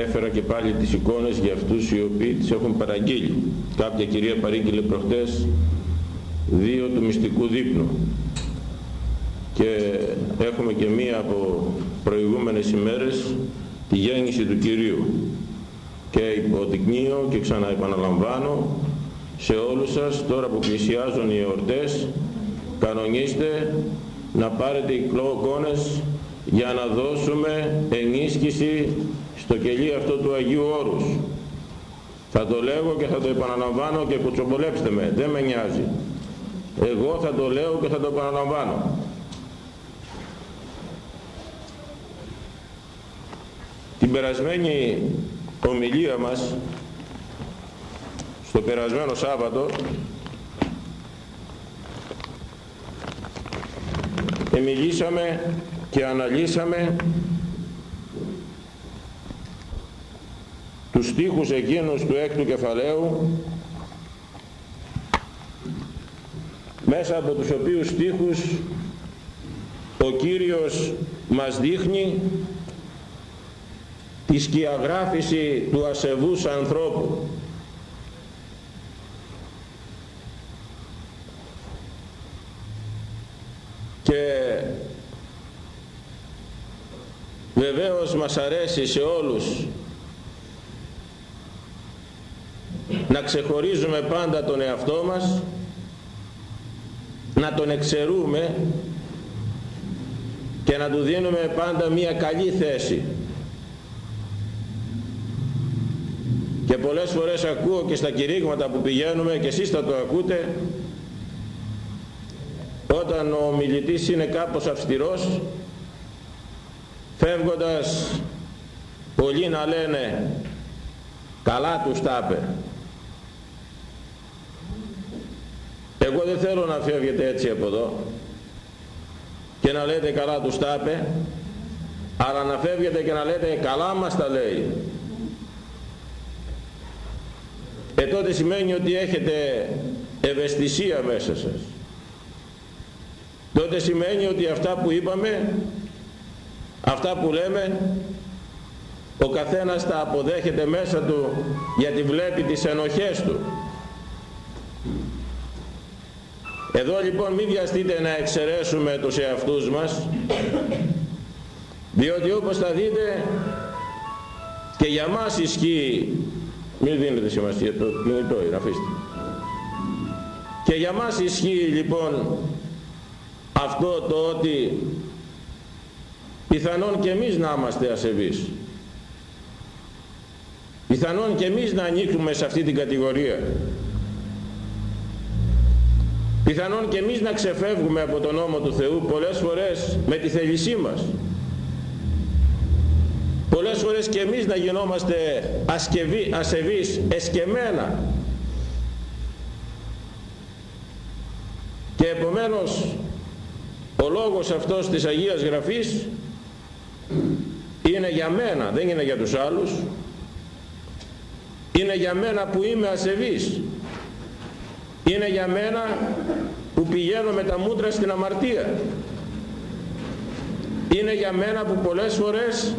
έφερα και πάλι τις εικόνες για αυτούς οι οποίοι τις έχουν παραγγείλει. Κάποια κυρία παρήγγειλε προχτές δύο του μυστικού δείπνου και έχουμε και μία από προηγούμενες ημέρες τη γέννηση του Κυρίου και υποδεικνύω και ξαναεπαναλαμβάνω σε όλους σας τώρα που πλησιάζουν οι εορτές κανονίστε να πάρετε εικόνες για να δώσουμε ενίσχυση στο κελί αυτό του Αγίου Όρους. Θα το λέγω και θα το επαναλαμβάνω και κουτσομπολέψτε με, δεν με νοιάζει. Εγώ θα το λέω και θα το επαναλαμβάνω. Την περασμένη ομιλία μας στο περασμένο Σάββατο μιλήσαμε και αναλύσαμε τους στίχους εκείνους του έκτου κεφαλαίου μέσα από τους οποίους στίχους ο Κύριος μας δείχνει τη σκιαγράφηση του ασεβούς ανθρώπου. Και βεβαίως μας αρέσει σε όλους να ξεχωρίζουμε πάντα τον εαυτό μας να τον εξαιρούμε και να του δίνουμε πάντα μία καλή θέση. Και πολλές φορές ακούω και στα κηρύγματα που πηγαίνουμε και εσείς θα το ακούτε όταν ο μιλητής είναι κάπως αυστηρός φεύγοντας πολλοί να λένε καλά τους τάπε εγώ δεν θέλω να φεύγετε έτσι από εδώ και να λέτε καλά τους τάπε αλλά να φεύγετε και να λέτε καλά μας τα λέει ε τότε σημαίνει ότι έχετε ευαισθησία μέσα σας. Τότε σημαίνει ότι αυτά που είπαμε αυτά που λέμε ο καθένας τα αποδέχεται μέσα του γιατί βλέπει τις ενοχές του εδώ λοιπόν μην βιαστείτε να εξαιρέσουμε τους εαυτούς μας διότι όπως θα δείτε και για μας ισχύει μην δίνετε σημασία το κινητό είναι αφήστε. Και για μας ισχύει λοιπόν αυτό το ότι πιθανόν και εμείς να είμαστε ασεβείς. Πιθανόν και εμείς να ανήκουμε σε αυτή την κατηγορία πιθανόν και εμείς να ξεφεύγουμε από τον νόμο του Θεού πολλές φορές με τη θέλησή μας. Πολλές φορές και εμείς να γινόμαστε ασκευοί, ασεβείς εσκεμένα. Και επομένως ο λόγος αυτός της Αγίας Γραφής είναι για μένα, δεν είναι για τους άλλους. Είναι για μένα που είμαι ασεβής είναι για μένα που πηγαίνω με τα μούτρα στην αμαρτία. Είναι για μένα που πολλές φορές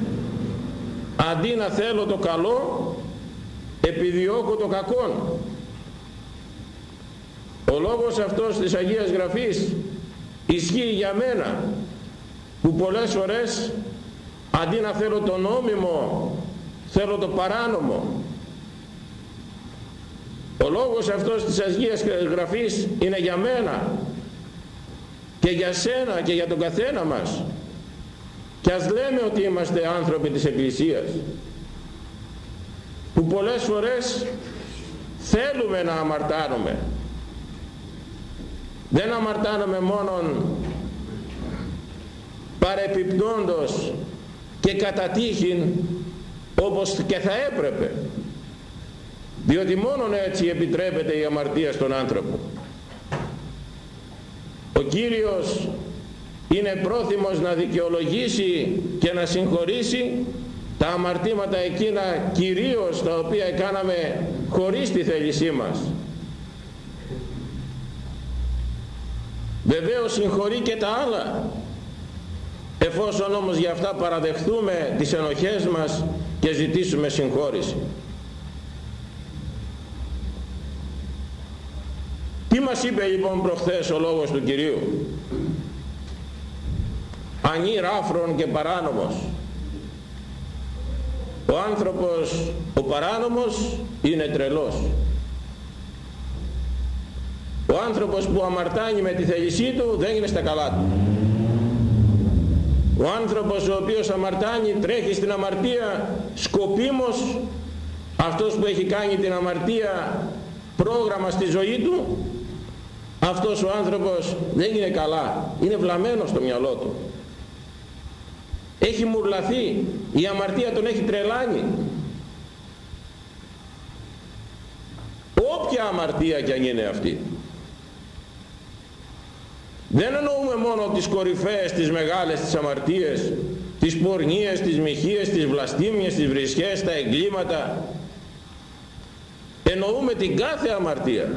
αντί να θέλω το καλό επιδιώκω το κακό ο λόγος αυτός της Αγίας Γραφής ισχύει για μένα που πολλές φορές αντί να θέλω το νόμιμο θέλω το παράνομο ο λόγος αυτός της Αγίας Γραφής είναι για μένα και για σένα και για τον καθένα μας. Και ας λέμε ότι είμαστε άνθρωποι της Εκκλησίας που πολλές φορές θέλουμε να αμαρτάνουμε. Δεν αμαρτάνουμε μόνον παρεπιπτόντος και κατά τύχην όπως και θα έπρεπε διότι μόνον έτσι επιτρέπεται η αμαρτία στον άνθρωπο. Ο Κύριος είναι πρόθυμος να δικαιολογήσει και να συγχωρήσει τα αμαρτήματα εκείνα κυρίως τα οποία κάναμε χωρίς τη θέλησή μας. Βεβαίως συγχωρεί και τα άλλα. Εφόσον όμως για αυτά παραδεχθούμε τις ενοχές μας και ζητήσουμε συγχώρηση. Τι μας είπε λοιπόν προχθές ο λόγος του Κυρίου; Ανή ράφρον και παράνομος. Ο άνθρωπος ο παράνομος είναι τρελός. Ο άνθρωπος που αμαρτάνει με τη θέλησή του δεν είναι στα καλά του. Ο άνθρωπος ο οποίος αμαρτάνει τρέχει στην αμαρτία σκοπίμως αυτός που έχει κάνει την αμαρτία πρόγραμμα στη ζωή του αυτός ο άνθρωπος δεν είναι καλά. Είναι βλαμμένος στο μυαλό του. Έχει μουρλαθεί. Η αμαρτία τον έχει τρελάνει. Όποια αμαρτία κι αν είναι αυτή. Δεν εννοούμε μόνο τις κορυφαίες, τις μεγάλες, τις αμαρτίες, τις πορνίες, τις μοιχείες, τις βλαστήμιες, τις βρισχές, τα εγκλήματα. Εννοούμε την κάθε αμαρτία.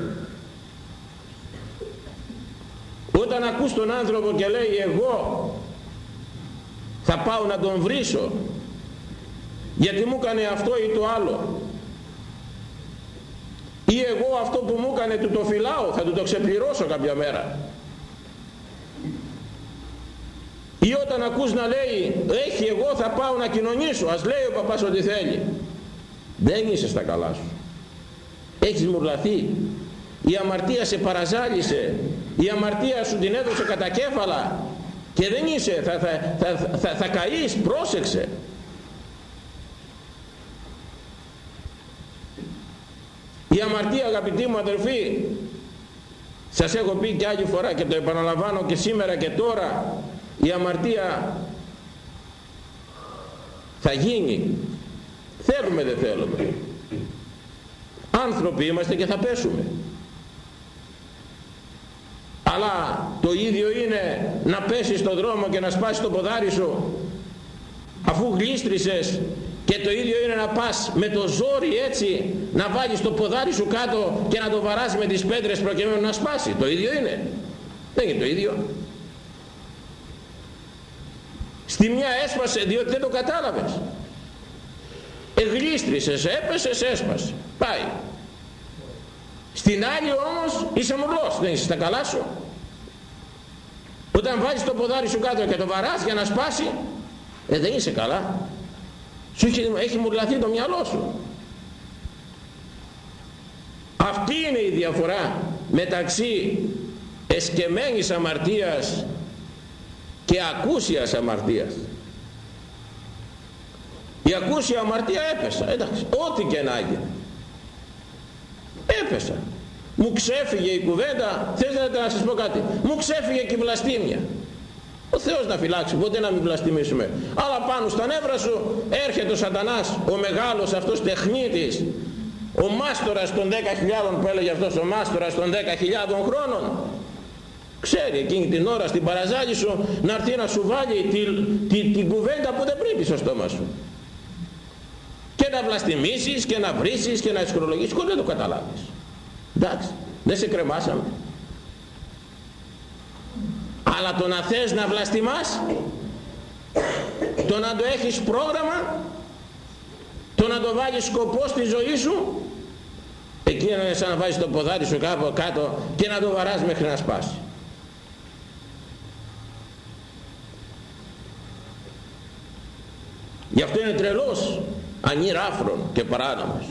Όταν ακούς τον άνθρωπο και λέει εγώ θα πάω να τον βρίσω γιατί μου έκανε αυτό ή το άλλο. Ή εγώ αυτό που μου έκανε του το φυλάω θα του το ξεπληρώσω κάποια μέρα ή όταν ακούς να λέει έχει εγώ θα πάω να κοινωνήσω ας λέει ο παπάς ό,τι θέλει. Δεν είσαι στα καλά σου. Έχεις μουρλαθεί η αμαρτία σε παραζάλισε. Η αμαρτία σου την έδωσε κατά κέφαλα. Και δεν είσαι θα, θα, θα, θα, θα καείς πρόσεξε. Η αμαρτία αγαπητοί μου αδερφοί σας έχω πει και άλλη φορά και το επαναλαμβάνω και σήμερα και τώρα η αμαρτία θα γίνει. Θέλουμε δεν θέλουμε. Άνθρωποι είμαστε και θα πέσουμε αλλά το ίδιο είναι να πέσεις στον δρόμο και να σπάσεις το ποδάρι σου αφού γλίστρησες και το ίδιο είναι να πας με το ζόρι έτσι να βάλεις το ποδάρι σου κάτω και να το βαράς με τις πέτρες προκειμένου να σπάσει. Το ίδιο είναι. Δεν είναι το ίδιο. Στη μια έσπασε διότι δεν το κατάλαβες. Εγλίστρησες έπεσες έσπασε. Πάει στην άλλη όμως είσαι μουρλός δεν είσαι στα καλά σου. Όταν βάζεις το ποδάρι σου κάτω και το βαράς για να σπάσει ε, δεν είσαι καλά. Σου έχει, έχει μουρλαθεί το μυαλό σου. Αυτή είναι η διαφορά μεταξύ εσκεμμένης αμαρτίας και ακούσιας αμαρτίας. Η ακούσια αμαρτία έπεσα. Εντάξει ό,τι και να γίνει έπεσα. Μου ξέφυγε η κουβέντα. Θες να σας πω κάτι. Μου ξέφυγε και η βλαστήμια. Ο Θεός να φυλάξει ποτέ να μην βλαστημίσουμε. Αλλά πάνω στα νεύρα σου έρχεται ο σατανάς ο μεγάλος αυτός τεχνίτης. Ο μάστορας των 10.000 που έλεγε αυτός ο μάστορας των 10.000 χρόνων. Ξέρει εκείνη την ώρα στην παραζάλη σου να έρθει να σου βάλει την, την κουβέντα που δεν πρέπει στο στόμα σου και να βλαστημίσεις και να βρίσεις και να εξχρολογήσεις χωρίς δεν το καταλάβεις. Εντάξει δεν σε κρεμάσαμε. Αλλά το να θες να βλαστημάς το να το έχεις πρόγραμμα το να το βάλεις σκοπό στη ζωή σου εκεί είναι σαν να βάζεις το ποδάρι σου κάπου κάτω και να το βαράς μέχρι να σπάσει. Γι' αυτό είναι τρελός ανήραφρον και παράνομος.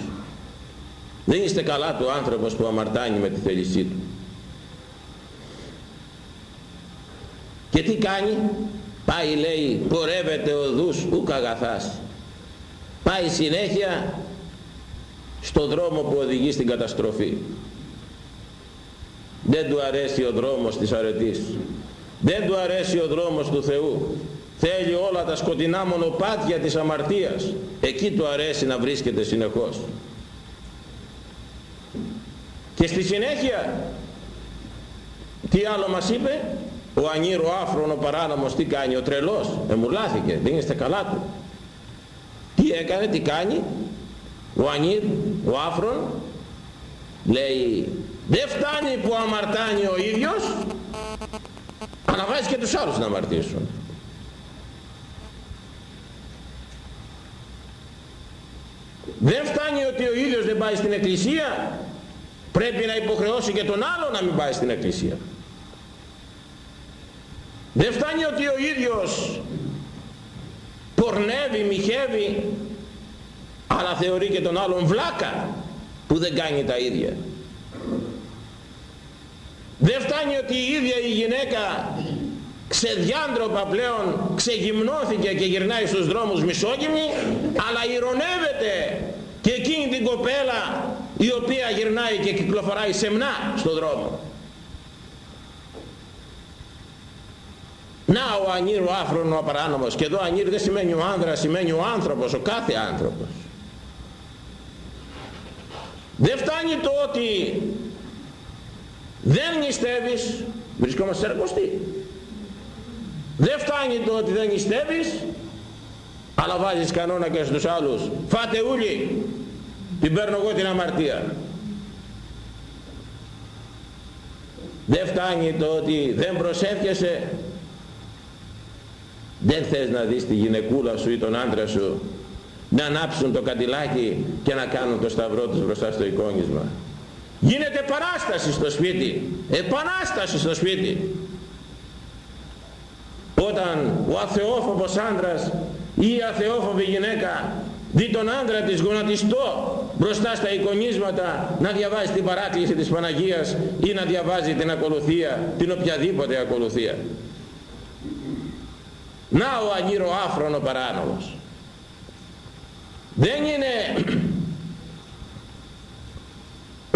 Δεν είστε καλά του άνθρωπος που αμαρτάνει με τη θέλησή του. Και τι κάνει; Πάει λέει πορεύεται οδούς ουκ αγαθάς πάει συνέχεια στο δρόμο που οδηγεί στην καταστροφή. Δεν του αρέσει ο δρόμος της αρετής. Δεν του αρέσει ο δρόμος του Θεού θέλει όλα τα σκοτεινά μονοπάτια της αμαρτίας. Εκεί του αρέσει να βρίσκεται συνεχώς. Και στη συνέχεια τι άλλο μας είπε; Ο ανήρο άφρον ο παράνομος τι κάνει ο τρελός. Εμουλάθηκε δεν είστε καλά του. Τι έκανε τι κάνει; Ο ανήρ ο άφρον λέει δεν φτάνει που αμαρτάνει ο ίδιος αναβάζει και τους άλλους να αμαρτήσουν δεν φτάνει ότι ο ίδιος δεν πάει στην εκκλησία. Πρέπει να υποχρεώσει και τον άλλο να μην πάει στην εκκλησία. Δεν φτάνει ότι ο ίδιος πορνεύει, μοιχεύει αλλά θεωρεί και τον άλλον βλάκα που δεν κάνει τα ίδια. Δεν φτάνει ότι η ίδια η γυναίκα ξεδιάντροπα πλέον ξεγυμνώθηκε και γυρνάει στους δρόμους μισόγυμνη αλλά ηρωνεύεται και εκείνη την κοπέλα η οποία γυρνάει και κυκλοφοράει σεμνά στον δρόμο. Να ο ανήρ ο άφρον ο απαράνομος και εδώ ανήρ δεν σημαίνει ο άνδρας σημαίνει ο άνθρωπος ο κάθε άνθρωπος. Δεν φτάνει το ότι δεν νηστεύεις βρισκόμαστε σε εργοστή δεν φτάνει το ότι δεν νηστεύεις αλλά βάζεις κανόνα και στους άλλους. Φάτε ούλοι την παίρνω εγώ την αμαρτία. Δεν φτάνει το ότι δεν προσεύχεσαι. Δεν θες να δεις τη γυναικούλα σου ή τον άντρα σου να ανάψουν το καντιλάκι και να κάνουν το σταυρό τους μπροστά στο εικόνισμα. Γίνεται παράσταση στο σπίτι. Επανάσταση στο σπίτι. Όταν ο αθεόφοβος άντρας ή η αθεόφοβη γυναίκα δει τον άντρα της γονατιστό μπροστά στα εικονίσματα να διαβάζει την παράκληση της Παναγίας ή να διαβάζει την ακολουθία, την οποιαδήποτε ακολουθία. Να ο αγύρο άφρονο παράνομος. Δεν είναι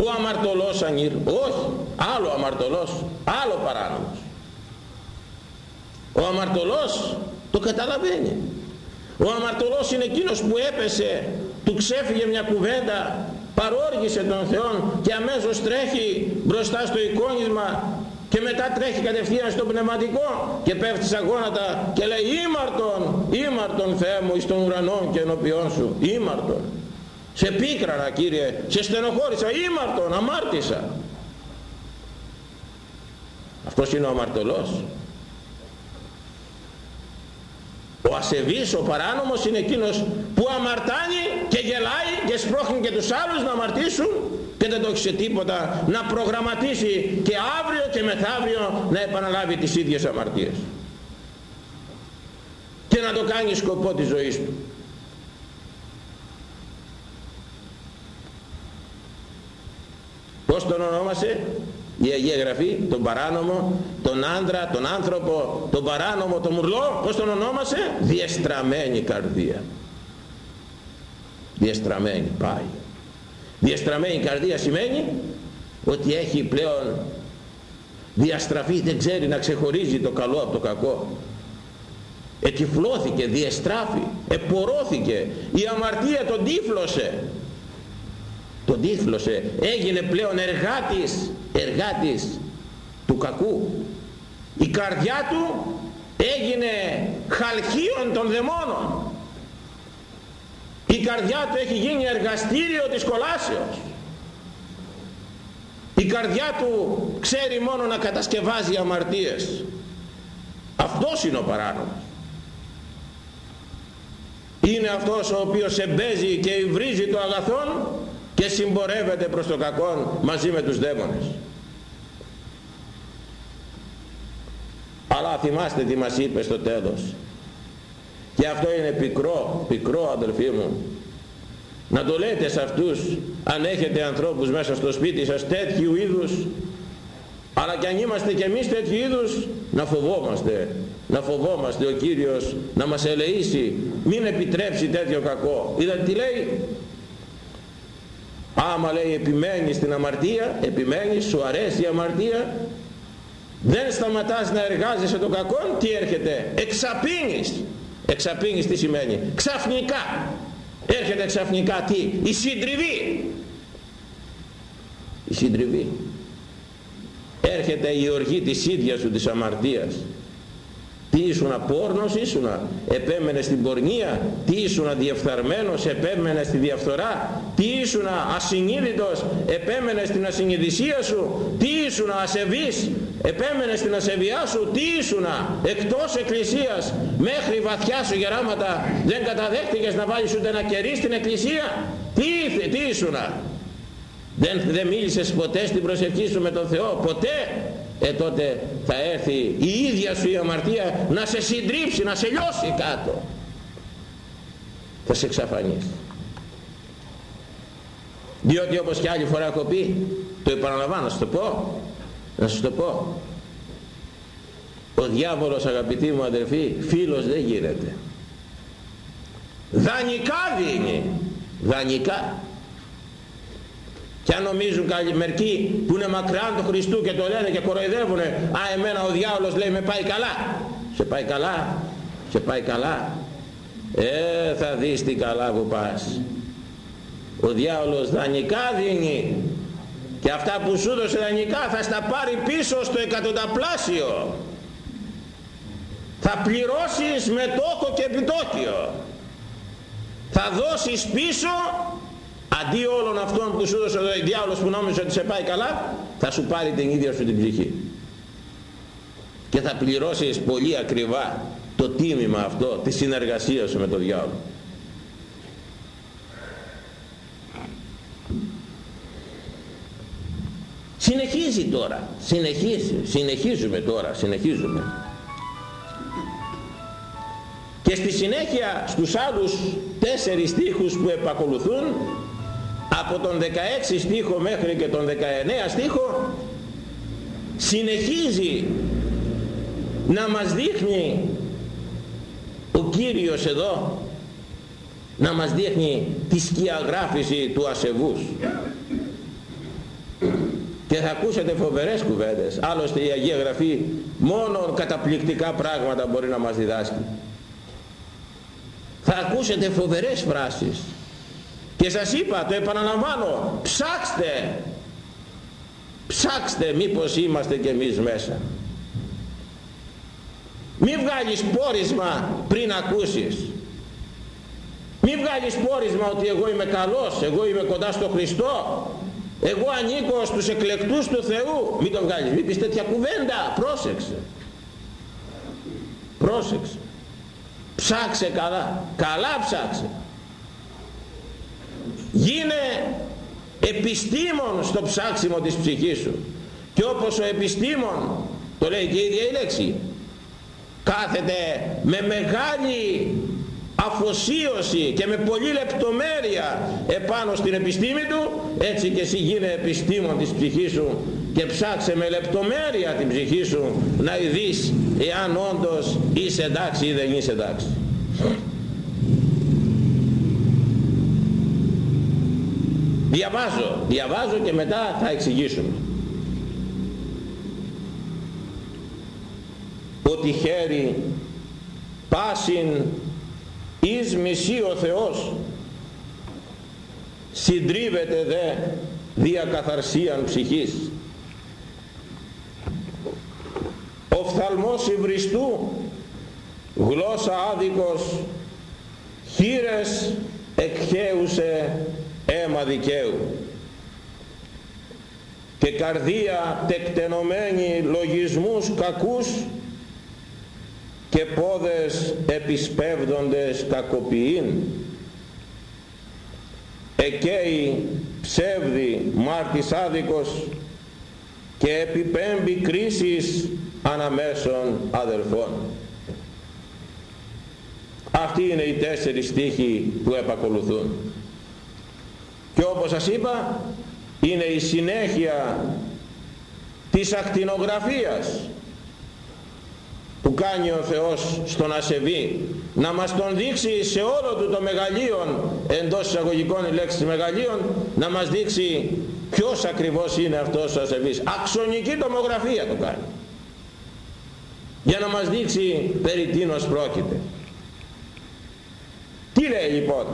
ο αμαρτωλός ανήρ, όχι, άλλο αμαρτωλός, άλλο παράνομος. Ο αμαρτωλός το καταλαβαίνει. Ο αμαρτωλός είναι εκείνος που έπεσε, του ξέφυγε μια κουβέντα, παρόργησε τον Θεό και αμέσως τρέχει μπροστά στο εικόνισμα και μετά τρέχει κατευθείαν στο πνευματικό και πέφτει στα γόνατα και λέει ήμαρτον, ήμαρτον Θεέ μου εις των ουρανών και ενωπιών σου, ήμαρτον. Σε πίκρανα Κύριε, σε στενοχώρησα, ήμαρτον, αμάρτησα. Αυτός είναι ο αμαρτωλός. Ο ασεβής, ο παράνομος είναι εκείνος που αμαρτάνει και γελάει και σπρώχνει και τους άλλους να αμαρτήσουν και δεν το έχει σε τίποτα να προγραμματίσει και αύριο και μεθαύριο να επαναλάβει τις ίδιες αμαρτίες και να το κάνει σκοπό της ζωής του. Πώς τον ονόμασε; Η Αγία Γραφή, τον παράνομο, τον άντρα, τον άνθρωπο, τον παράνομο, τον μουρλό, πώς τον ονόμασε, διεστραμμένη καρδία. Διεστραμμένη πάει. Διεστραμμένη καρδία σημαίνει ότι έχει πλέον διαστραφεί, δεν ξέρει να ξεχωρίζει το καλό από το κακό. Ετυφλώθηκε, διεστράφη, επορώθηκε, η αμαρτία τον τύφλωσε τον τύφλωσε έγινε πλέον εργάτης εργάτης του κακού. Η καρδιά του έγινε χαλκίον των δαιμόνων. Η καρδιά του έχει γίνει εργαστήριο της κολάσεως. Η καρδιά του ξέρει μόνο να κατασκευάζει αμαρτίες. Αυτός είναι ο παράνομος. Είναι αυτός ο οποίος εμπέζει και υβρίζει το αγαθόν και συμπορεύεται προς το κακόν μαζί με τους δαίμονες. Αλλά θυμάστε τι μας είπε στο τέλος. Και αυτό είναι πικρό πικρό αδελφοί μου. Να το λέτε σε αυτούς αν έχετε ανθρώπους μέσα στο σπίτι σας τέτοιου είδους. Αλλά και αν είμαστε και εμείς τέτοιου είδους να φοβόμαστε να φοβόμαστε ο Κύριος να μας ελεήσει μην επιτρέψει τέτοιο κακό. Είδατε τι λέει; Άμα λέει επιμένεις στην αμαρτία επιμένεις σου αρέσει η αμαρτία δεν σταματάς να εργάζεσαι το κακό τι έρχεται εξαπίνεις εξαπίνεις τι σημαίνει. Ξαφνικά. Έρχεται ξαφνικά τι; Η συντριβή. Η συντριβή. Έρχεται η οργή της ίδιας σου της αμαρτίας τι ήσουν πόρνος ήσουνα, επέμενες στην πορνεία, τι ήσουνα διεφθαρμένος, επέμενες στη διαφθορά, τι ήσουνα ασυνείδητος, επέμενες στην ασυνειδησία σου, τι ήσουνα ασεβής, επέμενες στην ασεβιά σου, τι ήσουνα εκτός εκκλησίας, μέχρι βαθιά σου γεράματα. Δεν καταδέχτηκες να βάλεις ούτε ένα κερί στην εκκλησία, τι, τι ήσουνα, δεν, δεν μίλησες ποτέ στην προσευχή σου με τον Θεό, ποτέ, ε τότε θα έρθει η ίδια σου η αμαρτία να σε συντρίψει, να σε λιώσει κάτω. Θα σε εξαφανίσει. Διότι όπως και άλλη φορά έχω πει, το επαναλαμβάνω, να σου το πω, να σου το πω. Ο διάβολος αγαπητοί μου αδερφοί, φίλος δεν γίνεται. Δανεικά δίνει. Δανεικά. Και αν νομίζουν κάποιοι μερικοί που είναι μακράν του Χριστού και το λένε και κοροϊδεύουνε «Α, εμένα ο διάολος λέει με πάει καλά». Σε πάει καλά, σε πάει καλά. Ε, θα δεις τι καλά που πας. Ο διάολος δανεικά δίνει και αυτά που σου δώσε δανεικά θα στα πάρει πίσω στο εκατονταπλάσιο. Θα πληρώσεις με τόκο και επιτόκιο. Θα δώσεις πίσω αντί όλων αυτών που σου έδωσε ο διάολος που νόμιζε ότι σε πάει καλά θα σου πάρει την ίδια σου την ψυχή. Και θα πληρώσεις πολύ ακριβά το τίμημα αυτό της συνεργασίας σου με τον διάολο. Συνεχίζει τώρα. Συνεχίζει, συνεχίζουμε τώρα. Συνεχίζουμε. Και στη συνέχεια στους άλλους τέσσερις στίχους που επακολουθούν από τον 16 στίχο μέχρι και τον 19 στίχο συνεχίζει να μας δείχνει ο Κύριος εδώ να μας δείχνει τη σκιαγράφηση του ασεβούς. Και θα ακούσετε φοβερές κουβέντες. Άλλωστε η Αγία Γραφή μόνο καταπληκτικά πράγματα μπορεί να μας διδάσκει. Θα ακούσετε φοβερές φράσεις και σας είπα, το επαναλαμβάνω, ψάξτε, ψάξτε μήπως είμαστε και εμείς μέσα. Μη βγάλεις πόρισμα πριν ακούσεις. Μη βγάλεις πόρισμα ότι εγώ είμαι καλός, εγώ είμαι κοντά στο Χριστό, εγώ ανήκω στους εκλεκτούς του Θεού. Μην το βγάλεις, μην πεις τέτοια κουβέντα, πρόσεξε. Πρόσεξε. Ψάξε καλά, καλά ψάξε γίνε επιστήμον στο ψάξιμο της ψυχής σου. Και όπως ο επιστήμον το λέει και η ίδια η λέξη κάθεται με μεγάλη αφοσίωση και με πολλή λεπτομέρεια επάνω στην επιστήμη του έτσι και εσύ γίνε επιστήμον της ψυχής σου και ψάξε με λεπτομέρεια την ψυχή σου να δεις εάν όντως είσαι εντάξει ή δεν είσαι εντάξει Διαβάζω, διαβάζω και μετά θα εξηγήσουμε. Ότι χέρι πάσιν εις μισή ο Θεός συντρίβεται δε διακαθαρσίαν ψυχής. Οφθαλμός υβριστού, γλώσσα άδικος, χείρες εκχέουσε αίμα δικαίου. Και καρδία τεκτενωμένη λογισμούς κακούς και πόδες επισπεύδοντες κακοποιήν. Εκέει ψεύδι μάρτης άδικος και επιπέμπει κρίσεις αναμέσων αδελφών αυτοί είναι οι τέσσερις στίχοι που επακολουθούν και όπως σας είπα είναι η συνέχεια της ακτινογραφίας που κάνει ο Θεός στον ασεβή να μας τον δείξει σε όλο του το μεγαλείον εντός εισαγωγικών η λέξη μεγαλείων να μας δείξει ποιος ακριβώς είναι αυτός ο ασεβής. Αξονική τομογραφία το κάνει. Για να μας δείξει περί τίνος πρόκειται. Τι λέει λοιπόν;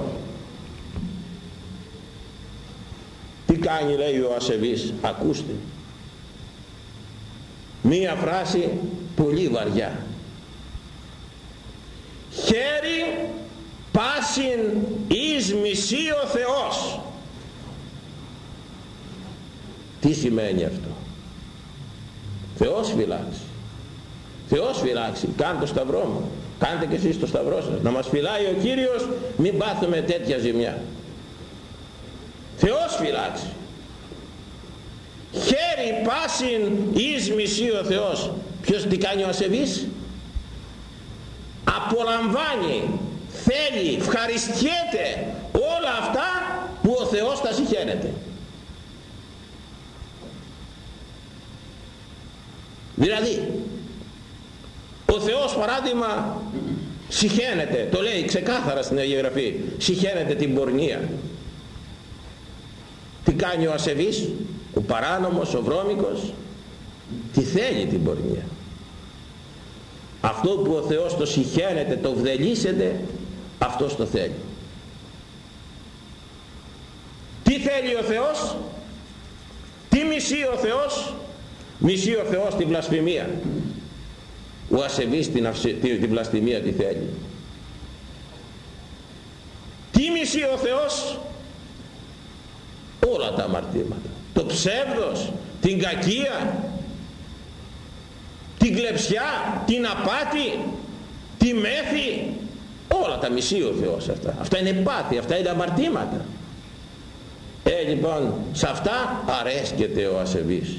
Τι κάνει λέει ο ασεβής, ακούστε. Μία φράση πολύ βαριά. χέρι πάσιν εις μισή ο Θεός τι σημαίνει αυτό; Θεός φυλάξει. Θεός φυλάξει. Κάντε το σταυρό μου. Κάντε και εσείς το σταυρό σας. Να μας φυλάει ο Κύριος μην πάθουμε τέτοια ζημιά Θεός φυλάξει. Χέρι πάσιν εις μισή ο Θεός. Ποιος τι κάνει ο ασεβής; Απολαμβάνει θέλει, ευχαριστιέται όλα αυτά που ο Θεός τα συχαίνεται. Δηλαδή ο Θεός παράδειγμα συχαίνεται. Το λέει ξεκάθαρα στην Αγία Γραφή. Συχαίνεται την πορνεία τι κάνει ο ασεβής ο παράνομος, ο βρώμικος τι θέλει την πορνεία αυτό που ο Θεός το συχαίνεται, το βδελίσεται αυτός το θέλει. Τι θέλει ο Θεός; Τι μισεί ο Θεός; Μισεί ο Θεός την βλασφημία. Ο ασεβής την, την βλασφημία τι θέλει. Τι μισεί ο Θεός; Όλα τα αμαρτήματα. Το ψεύδος την κακία την κλεψιά την απάτη τη μέθη. Όλα τα μισεί ο Θεός αυτά. Αυτά είναι πάθη, αυτά είναι αμαρτήματα. Ε λοιπόν σε αυτά αρέσκεται ο ασεβής.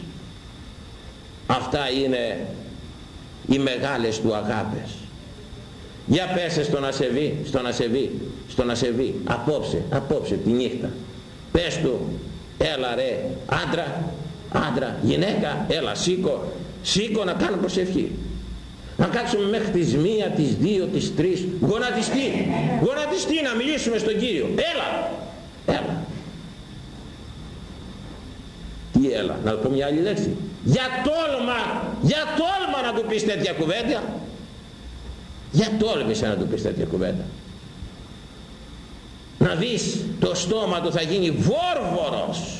Αυτά είναι οι μεγάλες του αγάπες. Για πέσε στον ασεβή στον ασεβή στον ασεβή απόψε απόψε τη νύχτα πες του έλα ρε άντρα άντρα γυναίκα έλα σήκω σήκω να κάνω προσευχή. Να κάτσουμε μέχρι τις μία, τις δύο, τις τρεις γονατιστή, γονατιστή να μιλήσουμε στον Κύριο. Έλα, έλα τι έλα, να πω μια άλλη λέξη. Για τόλμα, για τόλμα να του πεις τέτοια κουβέντα. Για τόλμησε να του πεις τέτοια κουβέντα να δεις το στόμα του θα γίνει βόρβορος.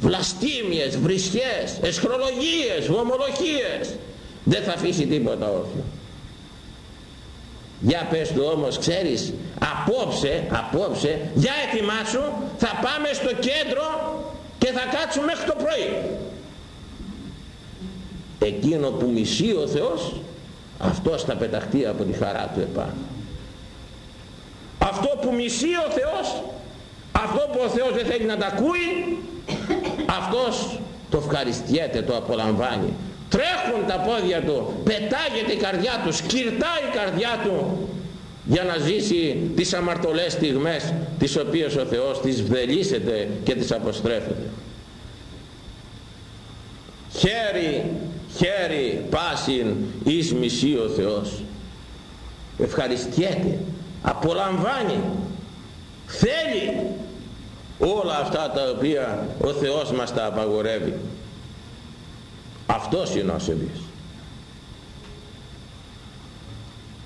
Βλαστήμιες, βρισχές, εσχρολογίες, βομολογίες. Δεν θα αφήσει τίποτα όρθιο για πες του όμως ξέρεις απόψε, απόψε για ετοιμάσου θα πάμε στο κέντρο και θα κάτσουμε μέχρι το πρωί. Εκείνο που μισεί ο Θεός αυτός θα πεταχτεί από τη χαρά του επάνω αυτό που μισεί ο Θεός αυτό που ο Θεός δεν θέλει να τα ακούει αυτός το ευχαριστιέται, το απολαμβάνει. Τρέχουν τα πόδια του πετάγεται η καρδιά του σκυρτάει η καρδιά του για να ζήσει τις αμαρτωλές στιγμές τις οποίες ο Θεός τις βδελίσεται και τις αποστρέφεται. Χέρι χέρι πάσιν εις μισεί ο Θεός. Ευχαριστιέται απολαμβάνει. Θέλει όλα αυτά τα οποία ο Θεός μας τα απαγορεύει. Αυτός είναι ο ασεβής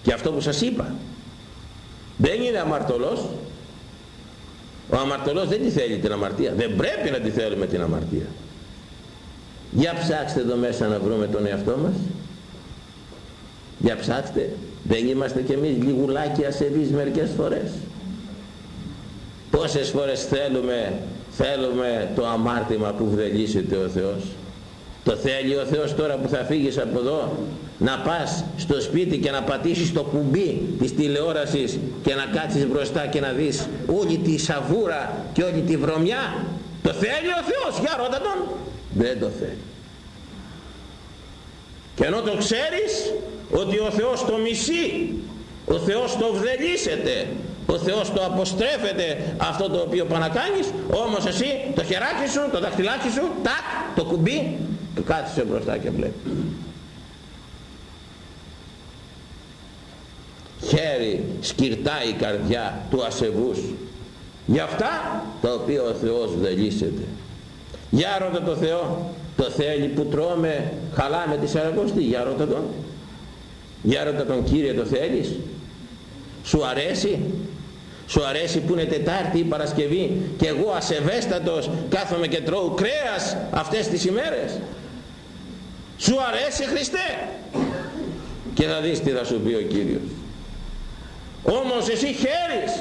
και αυτό που σας είπα. Δεν είναι αμαρτωλός. Ο αμαρτωλός δεν τη θέλει την αμαρτία. Δεν πρέπει να τη θέλουμε την αμαρτία. Για ψάξτε εδώ μέσα να βρούμε τον εαυτό μας. Για ψάξτε δεν είμαστε κι εμείς λιγουλάκι ασεβείς μερικές φορές. Πόσες φορές θέλουμε θέλουμε το αμάρτημα που βδελίσεται ο Θεός. Το θέλει ο Θεός τώρα που θα φύγεις από εδώ να πας στο σπίτι και να πατήσεις το κουμπί της τηλεόρασης και να κάτσεις μπροστά και να δεις όλη τη σαβούρα και όλη τη βρωμιά. Το θέλει ο Θεός για ρώτα τον. Δεν το θέλει. και ενώ το ξέρεις ότι ο Θεός το μισεί ο Θεός το βδελίσεται ο Θεός το αποστρέφεται αυτό το οποίο πάνε να κάνεις όμως εσύ το χεράκι σου, το δαχτυλάκι σου τάκ, το κουμπί του κάθισε μπροστά και βλέπει. Χέρι σκυρτάει η καρδιά του ασεβούς. Για αυτά τα οποία ο Θεός βδελίσεται. Για ρώτα το Θεό το θέλει που τρώμε χαλάμε τη Σαρακοστή για ρώτα τον. Για ρώτα τον Κύριε το θέλεις. Σου αρέσει. Σου αρέσει που είναι Τετάρτη ή Παρασκευή και εγώ ασεβέστατος κάθομαι και τρώω κρέας αυτές τις ημέρες. Σου αρέσει Χριστέ. Και θα δεις τι θα σου πει ο Κύριος. Όμως εσύ χαίρεις.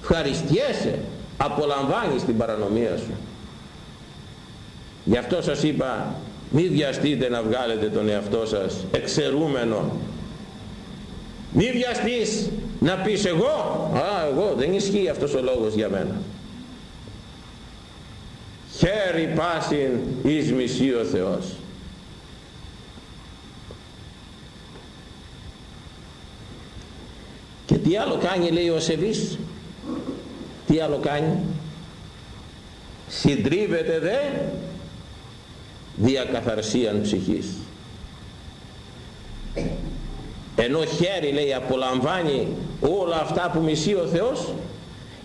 Ευχαριστιέσαι. Απολαμβάνεις την παρανομία σου γι' αυτό σας είπα μη βιαστείτε να βγάλετε τον εαυτό σας εξαιρούμενο. Μη βιαστείς να πεις εγώ α εγώ δεν ισχύει αυτός ο λόγος για μένα χέρι πάσιν εις μισή ο Θεός. Και τι άλλο κάνει λέει ο Σεβής. Τι άλλο κάνει. Συντρίβεται δε διακαθαρσίαν ψυχής ενώ χέρι λέει απολαμβάνει όλα αυτά που μισεί ο Θεός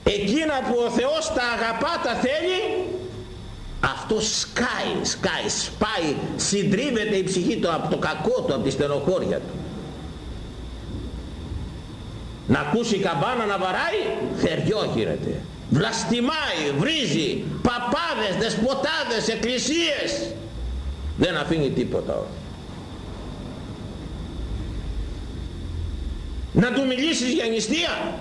εκείνα που ο Θεός τα αγαπά τα θέλει αυτό σκάει, σκάει, σπάει, συντρίβεται η ψυχή του από το κακό του, από τη στενοχώρια του. Να ακούσει καμπάνα να βαράει, θεριό γίνεται. Βλαστημάει, βρίζει, παπάδες, δεσποτάδες, εκκλησίες. Δεν αφήνει τίποτα όχι. Να του μιλήσεις για νηστεία.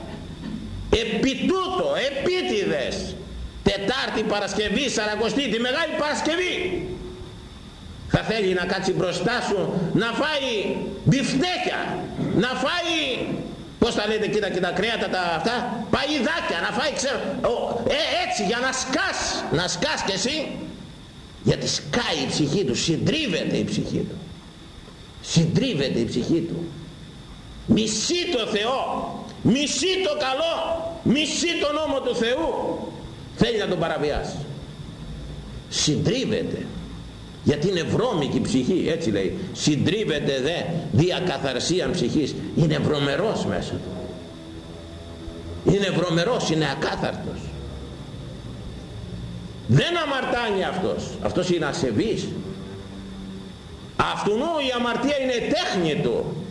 Επί τούτο, επίτηδες, Τετάρτη Παρασκευή, Σαρακοστή, τη Μεγάλη Παρασκευή. Θα θέλει να κάτσει μπροστά σου να φάει μπιφτέκια, να φάει, πώς τα λέτε κοίτα και τα κρέατα τα αυτά, παϊδάκια, να φάει ξέρω, ε, έτσι για να σκάς, να σκάς κι εσύ. Γιατί σκάει η ψυχή του, συντρίβεται η ψυχή του. Συντρίβεται η ψυχή του. Μισεί το Θεό, μισεί το καλό, μισεί τον νόμο του Θεού. Θέλει να τον παραβιάσει. Συντρίβεται. Γιατί είναι βρώμικη ψυχή έτσι λέει. Συντρίβεται δε διακαθαρσίαν ψυχής. Είναι βρωμερός μέσα του. Είναι βρωμερός είναι ακάθαρτος δεν αμαρτάνει αυτός αυτός είναι ασεβής αυτού η αμαρτία είναι τέχνη του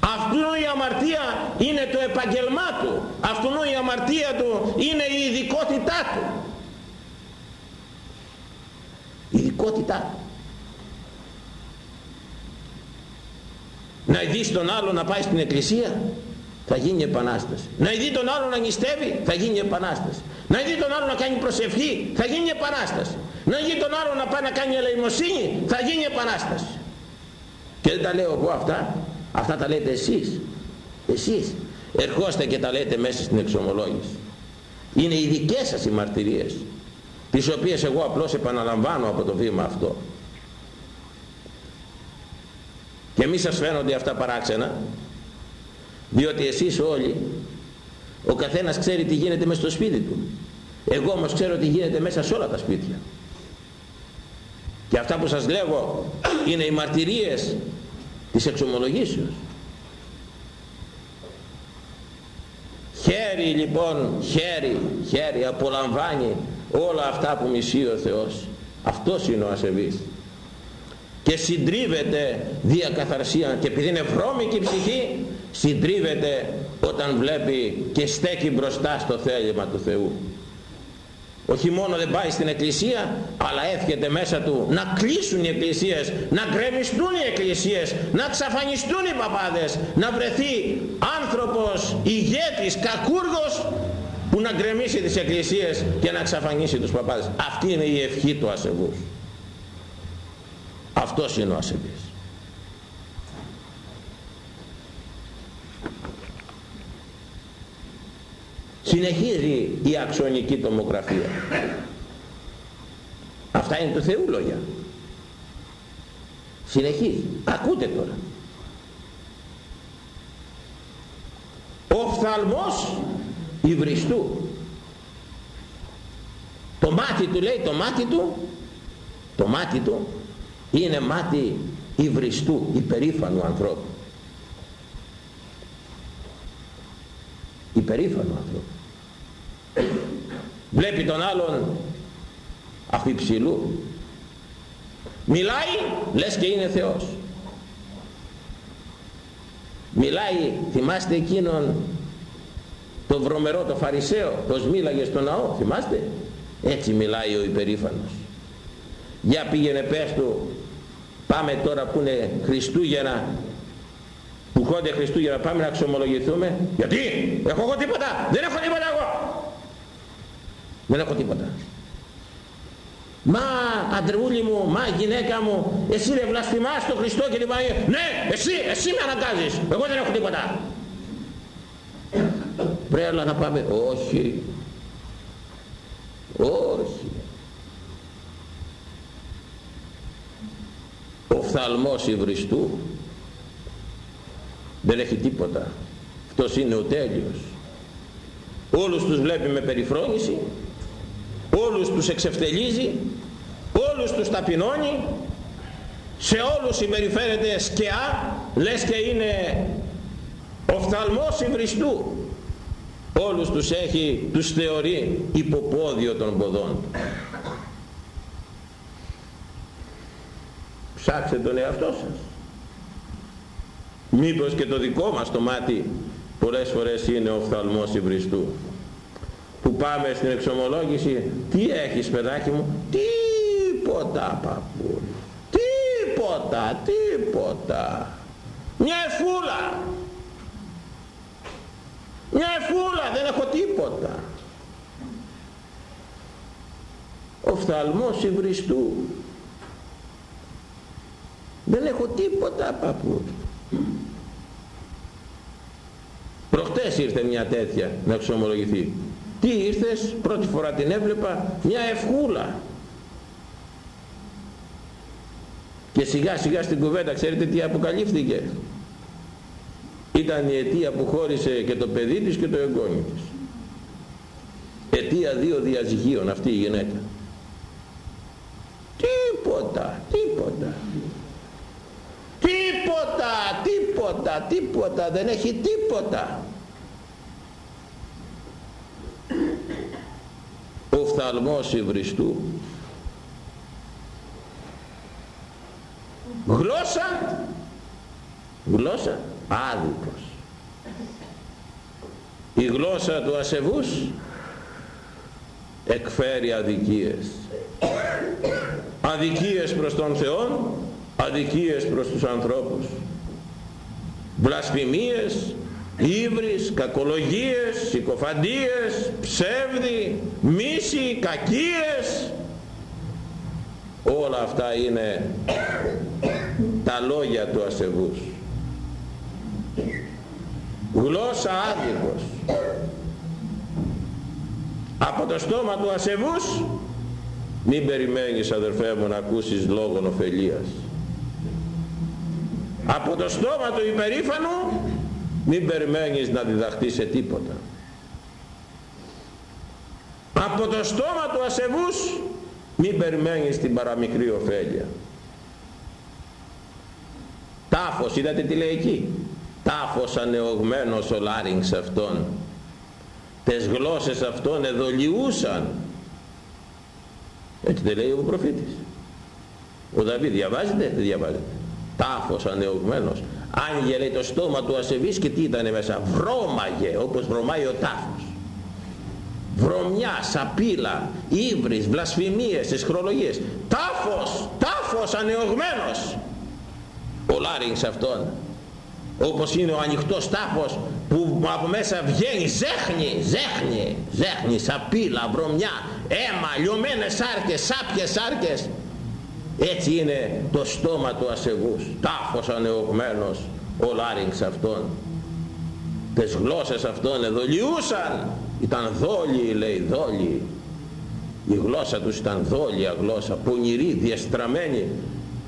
Αυτού η αμαρτία είναι το επαγγελμά του. Αυτού η αμαρτία του είναι η ειδικότητά του. Η ειδικότητά του. Να δεις τον άλλο να πάει στην εκκλησία θα γίνει επανάσταση. Να δει τον άλλο να νηστεύει θα γίνει επανάσταση. Να δει τον άλλο να κάνει προσευχή θα γίνει επανάσταση. Να δει τον άλλο να πάει να κάνει ελεημοσύνη θα γίνει επανάσταση. Και δεν τα λέω εγώ αυτά Αυτά τα λέτε εσείς. Εσείς ερχόστε και τα λέτε μέσα στην εξομολόγηση. Είναι οι δικές σας οι μαρτυρίες τις οποίες εγώ απλώς επαναλαμβάνω από το βήμα αυτό. Και μη σας φαίνονται αυτά παράξενα διότι εσείς όλοι ο καθένας ξέρει τι γίνεται μέσα στο σπίτι του. Εγώ όμως ξέρω τι γίνεται μέσα σε όλα τα σπίτια. Και αυτά που σας λέγω είναι οι μαρτυρίες της εξομολογήσεως χέρι λοιπόν χέρι χέρι απολαμβάνει όλα αυτά που μισεί ο Θεός αυτός είναι ο ασεβής και συντρίβεται διακαθαρσία και επειδή είναι βρώμικη ψυχή συντρίβεται όταν βλέπει και στέκει μπροστά στο θέλημα του Θεού. Όχι μόνο δεν πάει στην εκκλησία αλλά εύχεται μέσα του να κλείσουν οι εκκλησίες να γκρεμιστούν οι εκκλησίες να ξαφανιστούν οι παπάδες να βρεθεί άνθρωπος ηγέτης, κακούργος που να γκρεμίσει τις εκκλησίες και να ξαφανίσει τους παπάδες. Αυτή είναι η ευχή του ασεβούς. Αυτός είναι ο ασεβής συνεχίζει η αξονική τομογραφία. Αυτά είναι του Θεού λόγια. Συνεχίζει. Ακούτε τώρα. Ο φθαλμός υβριστού. Το μάτι του λέει το μάτι του το μάτι του είναι μάτι υβριστού υπερήφανου ανθρώπου. Υπερήφανου ανθρώπου βλέπει τον άλλον αφιψηλού μιλάει λες και είναι Θεός. Μιλάει θυμάστε εκείνον το βρωμερό το φαρισαίο πως μίλαγε στο ναό θυμάστε. Έτσι μιλάει ο υπερήφανος. Για πήγαινε πες του πάμε τώρα που είναι Χριστούγεννα που χώνται Χριστούγεννα πάμε να ξομολογηθούμε. Γιατί; Έχω εγώ τίποτα. Δεν έχω τίποτα εγώ δεν έχω τίποτα Μα αντρεβούλη μου, μα γυναίκα μου, εσύ ρε βλαστημάς τον Χριστό και λοιπά. Ναι, εσύ, εσύ με αναγκάζεις. Εγώ δεν έχω τίποτα. Πρέπει να πάμε. Όχι. Όχι. Ο φθαλμός υβριστού δεν έχει τίποτα. Αυτός είναι ο τέλειος. Όλους τους βλέπει με περιφρόνηση όλους τους εξευτελίζει όλους τους ταπεινώνει σε όλους συμπεριφέρεται σκεά λες και είναι οφθαλμός υβριστού. Όλους τους έχει τους θεωρεί υποπόδιο των ποδών ψάξτε τον εαυτό σας. Μήπως και το δικό μας το μάτι πολλές φορές είναι οφθαλμός υβριστού που πάμε στην εξομολόγηση τι έχεις παιδάκι μου; Τίποτα παππούλη. Τίποτα τίποτα. Μια εφούλα. Μια εφούλα δεν έχω τίποτα. Ο φθαλμός υβριστού. Δεν έχω τίποτα παππούλη. Προχτές ήρθε μια τέτοια να εξομολογηθεί τι ήρθες, πρώτη φορά την έβλεπα, μια ευχούλα. Και σιγά σιγά στην κουβέντα ξέρετε τι αποκαλύφθηκε; Ήταν η αιτία που χώρισε και το παιδί της και το εγγόνι της. Αιτία δύο διαζυγίων αυτή η γυναίκα. Τίποτα, τίποτα. Τίποτα, τίποτα, τίποτα, δεν έχει τίποτα. Οφθαλμός υβριστού γλώσσα. Γλώσσα. Άδικος. Η γλώσσα του ασεβούς εκφέρει αδικίες. Αδικίες προς τον Θεό αδικίες προς τους ανθρώπους. Βλασφημίες ύβρις, κακολογίες, συκοφαντίες, ψεύδι, μίση, κακίες. Όλα αυτά είναι τα λόγια του ασεβούς. Γλώσσα άδικος. Από το στόμα του ασεβούς μην περιμένεις αδερφέ μου να ακούσεις λόγων ωφελίας. Από το στόμα του υπερήφανου μην περιμένεις να διδαχτείς σε τίποτα. Από το στόμα του ασεβούς μην περιμένεις την παραμικρή ωφέλεια. Τάφος είδατε τι λέει εκεί; Τάφος ανεωγμένος ο λάρινγκς αυτών τες γλώσσες αυτών εδολιούσαν έτσι δεν λέει ο προφήτης. Ο Δαβίδ διαβάζετε δεν διαβάζετε. Τάφος ανεωγμένος άνοιγε λέει το στόμα του ασεβής και τι ήταν μέσα. Βρώμαγε όπως βρωμάει ο τάφος. Βρωμιά, σαπίλα, ύβρις, βλασφημίες, εσχρολογίες τάφος, τάφος ανεωγμένος. Ο Λάρινγκς αυτόν. Όπως είναι ο ανοιχτός τάφος που από μέσα βγαίνει ζέχνη, ζέχνη, ζέχνη, σαπίλα, βρωμιά, αίμα, λιωμένες σάρκες, σάπιες σάρκες έτσι είναι το στόμα του ασεβούς τάφος ανεωγμένος ο λάρινγκς αυτών τις γλώσσες αυτών εδολιούσαν ήταν δόλοι λέει δόλοι. Η γλώσσα τους ήταν δόλια γλώσσα πονηρή, διαστραμμένη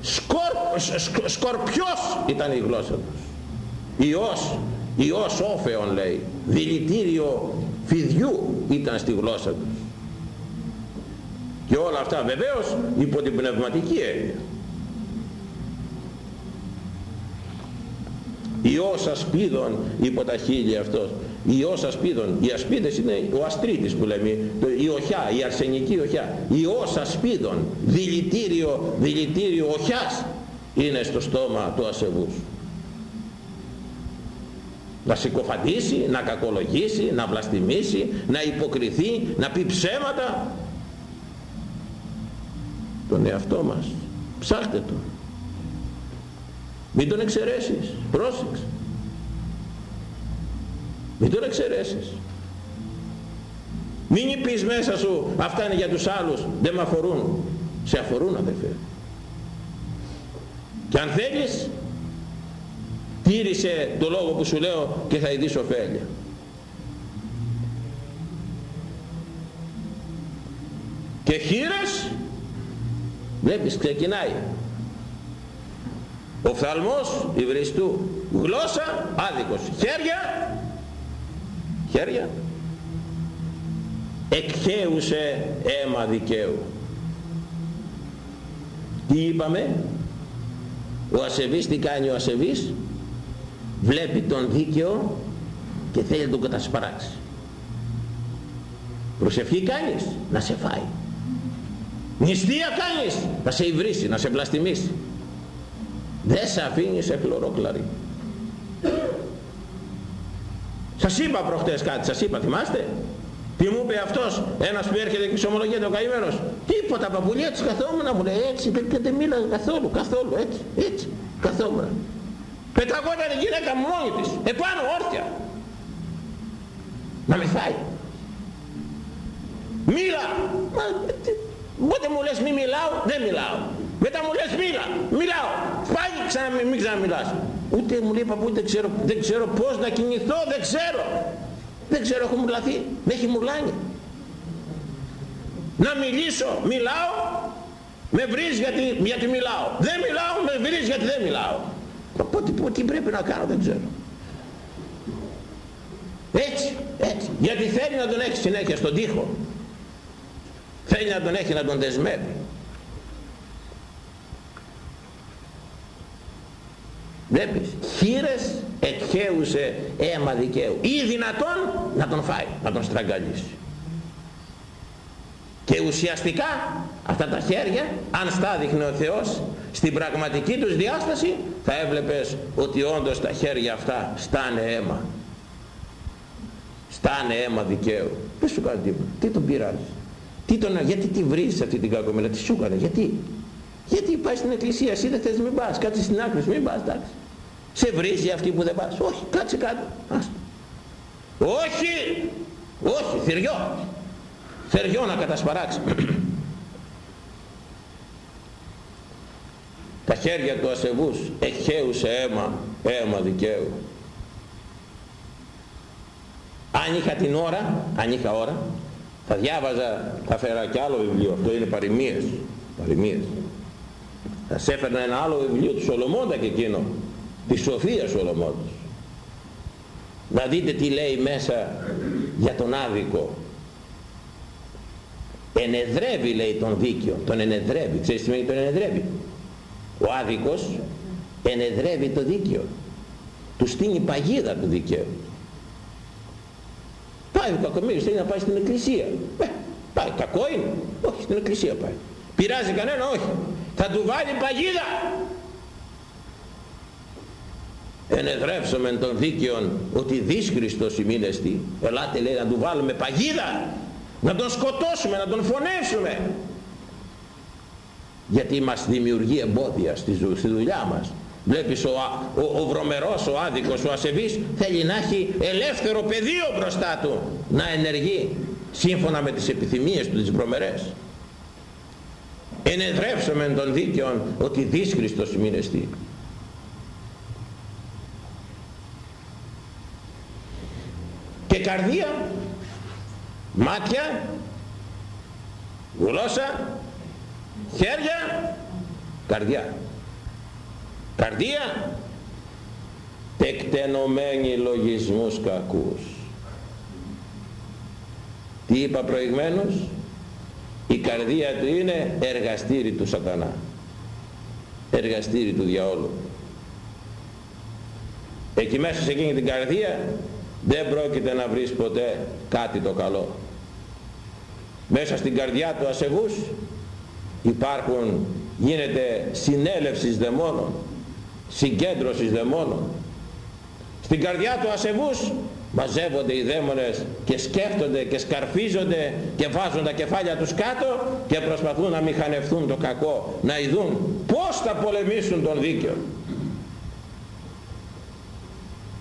Σκορ, σκ, σκορπιός ήταν η γλώσσα τους. Ιός, ιός όφεων λέει. Δηλητήριο φιδιού ήταν στη γλώσσα τους και όλα αυτά βεβαίως υπό την πνευματική έννοια. Υιός ασπίδων υπό τα χείλη αυτός. Υιός ασπίδων. Οι ασπίδες είναι ο αστρίτης που λέμε. Η οχιά, η αρσενική οχιά. Υιός ασπίδων. Δηλητήριο, δηλητήριο οχιάς είναι στο στόμα του ασεβούς. Να συκοφαντήσει, να κακολογήσει, να βλαστημίσει, να υποκριθεί, να πει ψέματα τον εαυτό μας. Ψάχτε τον. Μην τον εξαιρέσεις. Πρόσεξε. Μην τον εξαιρέσεις. Μην πεις μέσα σου αυτά είναι για τους άλλους δεν με αφορούν. Σε αφορούν αδελφέ και αν θέλεις τήρησε το λόγο που σου λέω και θα ειδείς ωφέλεια. Και χείρες βλέπεις ξεκινάει. Ο φθαλμός υβριστού γλώσσα άδικος. Χέρια χέρια εκχέουσε αίμα δικαίου. Τι είπαμε; Ο ασεβής τι κάνει ο ασεβής; Βλέπει τον δίκαιο και θέλει να τον κατασπαράξει. Προσευχή κάνεις να σε φάει νηστεία κάνεις. Να σε υβρίσει, να σε βλαστημίσει. Δεν σε αφήνει σε χλωρόκλαρη. Σας είπα προχτές κάτι σας είπα θυμάστε; Τι μου είπε αυτός ένας που έρχεται και ξομολογείται ο καημένος τίποτα παπουλιά έτσι καθόμουν μου λέει έτσι δεν, δεν μίλαγε καθόλου καθόλου έτσι έτσι καθόμουν πεταγόταν η γυναίκα μόνη της επάνω όρθια. Να με φάει μίλα Πότε μου λες μη μιλάω, δεν μιλάω. Μετά μου λες μίλα, μιλάω. Πάλι ξανά μην ξαναμιλάς. Ούτε μου λέει παππού δεν ξέρω, δεν ξέρω πώς να κινηθώ, δεν ξέρω. Δεν ξέρω, έχω μουλαθεί. Με έχει μουλάνει. Να μιλήσω, μιλάω, με βρεις γιατί, γιατί μιλάω. Δεν μιλάω, με βρεις γιατί δεν μιλάω. Οπότε τι πρέπει να κάνω δεν ξέρω. Έτσι, έτσι. Γιατί θέλει να τον έχεις συνέχεια στον τοίχο. Θέλει να τον έχει να τον δεσμεύει. Βλέπεις, χείρες εκχέουσε αίμα δικαίου. Ή δυνατόν να τον φάει, να τον στραγγαλίσει. Και ουσιαστικά αυτά τα χέρια, αν στα δείχνει ο Θεός, στην πραγματική τους διάσταση, θα έβλεπες ότι όντως τα χέρια αυτά στάνε αίμα. Στάνε αίμα δικαίου. Δεν σου κάνει τίποτα. Τι τον πειράζει. Τι τον, γιατί τη βρίζεις αυτή την κακομέλα, τι σου έκανε, γιατί; Γιατί πάει στην εκκλησία, εσύ δεν θες μην πας, κάτσε στην άκρη, μην πας, εντάξει. Σε βρίζει αυτή που δεν πας. Όχι, κάτσε κάτω. Άστο. Όχι, όχι, θηριό. Θεριό να κατασπαράξεις. Τα χέρια του ασεβούς εχέουσε αίμα, αίμα δικαίου. Αν είχα την ώρα, αν είχα ώρα, θα διάβαζα, θα φέρα και άλλο βιβλίο, αυτό είναι παροιμίες, παροιμίες. Θα σε έφερνα ένα άλλο βιβλίο του Σολομώντα και εκείνο, της Σοφίας Σολομώντος. Να δείτε τι λέει μέσα για τον άδικο. Ενεδρεύει λέει τον δίκαιο, τον ενεδρεύει. Ξέρεις τι σημαίνει τον ενεδρεύει; Ο άδικος ενεδρεύει το δίκαιο. Του στείνει παγίδα του δικαίου. Πάει ο κακομύριος, θέλει να πάει στην εκκλησία. Ε, πάει, κακό είναι. Όχι, στην εκκλησία πάει. Πειράζει κανένα, όχι. Θα του βάλει παγίδα. Ενεδρεύσομεν των δίκαιων ότι δύσκριστος ημίνεστη. Ελάτε λέει να του βάλουμε παγίδα. Να τον σκοτώσουμε, να τον φωνεύσουμε. Γιατί μας δημιουργεί εμπόδια στη, στη δουλειά μας Βλέπεις ο, ο, ο βρωμερός, ο άδικος, ο ασεβής θέλει να έχει ελεύθερο πεδίο μπροστά του να ενεργεί σύμφωνα με τις επιθυμίες του τις βρωμερές. Ενεδρεύσομεν των δίκαιων ότι δύσκριστος μήνεστη. Και καρδία, μάτια, γλώσσα, χέρια, καρδιά καρδία. Τεκτενωμένη λογισμούς κακούς. Τι είπα προηγμένως; Η καρδία του είναι εργαστήρι του σατανά. Εργαστήρι του διαόλου. Εκεί μέσα σε εκείνη την καρδία δεν πρόκειται να βρεις ποτέ κάτι το καλό. Μέσα στην καρδιά του ασεβούς υπάρχουν γίνεται συνέλευση δαιμόνων συγκέντρωσης δαιμόνων. Στην καρδιά του ασεβούς μαζεύονται οι δαίμονες και σκέφτονται και σκαρφίζονται και βάζουν τα κεφάλια τους κάτω και προσπαθούν να μηχανευτούν το κακό να ειδούν πως θα πολεμήσουν τον δίκαιο.